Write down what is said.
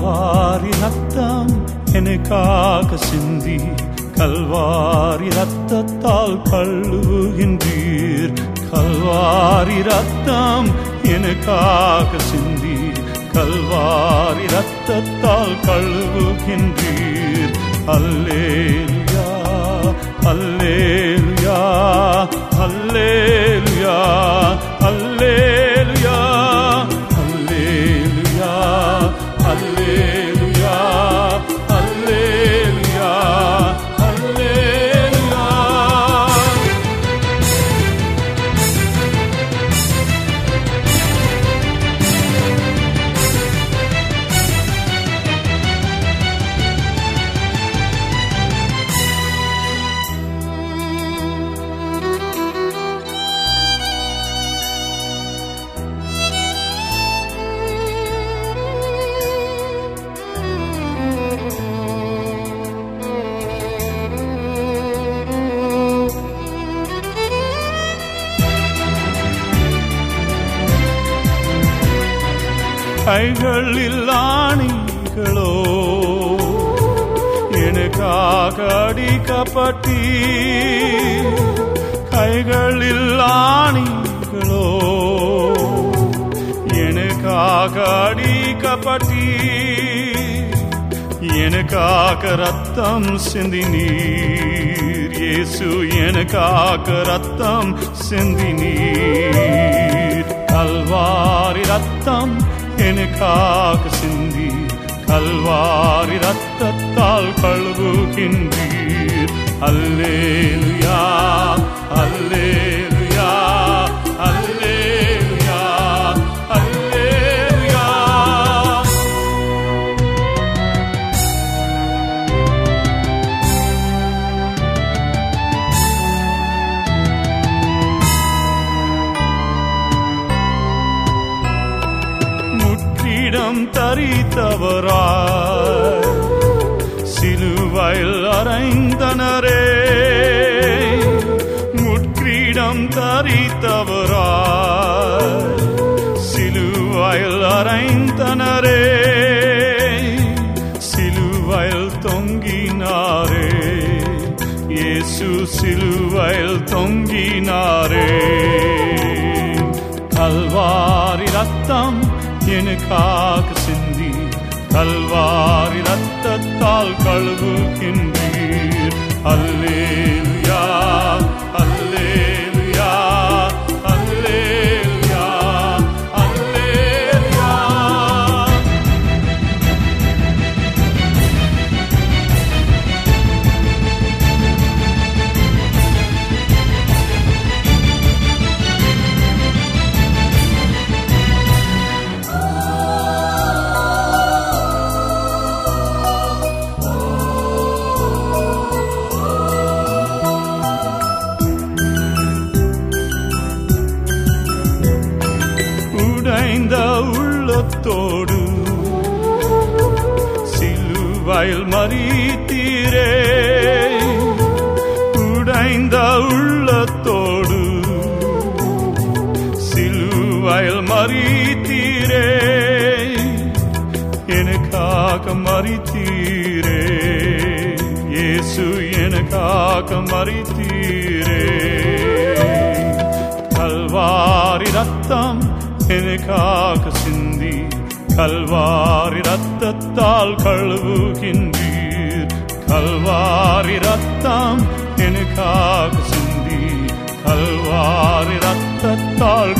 கல்வாரி ரத்தம் எனக்காக சிந்தி கல்வாரி ரத்தத்தால் கழுவுகின்றீர். கல்வாரி ரத்தம் எனக்காக சிந்தி கல்வாரி ரத்தத்தால் கழுவுகின்றீர். அல்லேலுயா. கைகளில் ஆணிகளோ எனக்காக அடிக்கப்பட்டி கைகளில் ஆணிகளோ எனக்காக அடிக்கப்பட்டி எனக்காக ரத்தம் சிந்தினீர். இயேசு எனக்காக ரத்தம் சிந்தினீர். கல்வாரி ரத்தம் எனக்காக சிந்தி கல்வாரி ரத்தத்தால் கழுவுகின்றீர். அல்லேலுயா அல்லேலுயா முற்றிடம் தரித்தவரா? சிலுவையில் அறைந்தனரே முட்கிரீடம் தரித்தவரா? சிலுவையில் அறைந்தனரே சிலுவையில் தொங்கினாரே. இயேசு சிலுவையில் தொங்கினாரே. கல்வாரி ரத்தம் எனக்காக சிந்தி கல்வாரி ரத்தத்தால் கழுவுகின்றீர். அல்லேலுயா அல்லேலுயா உள்ளத்தோடு சிலுவையில் மறித்தீரே. உடைந்த உள்ளத்தோடு சிலுவையில் மறித்தீரே. எனக்காக மறித்தீரே. இயேசு எனக்காக மறித்தீரே. கல்வாரி ரத்தம் எனக்காக சிந்தி கல்வாரி ரத்தத்தால் கழுவுகின்றீர். கல்வாரி ரத்தம் எனக்காக சிந்தி கல்வாரி ரத்தத்தால்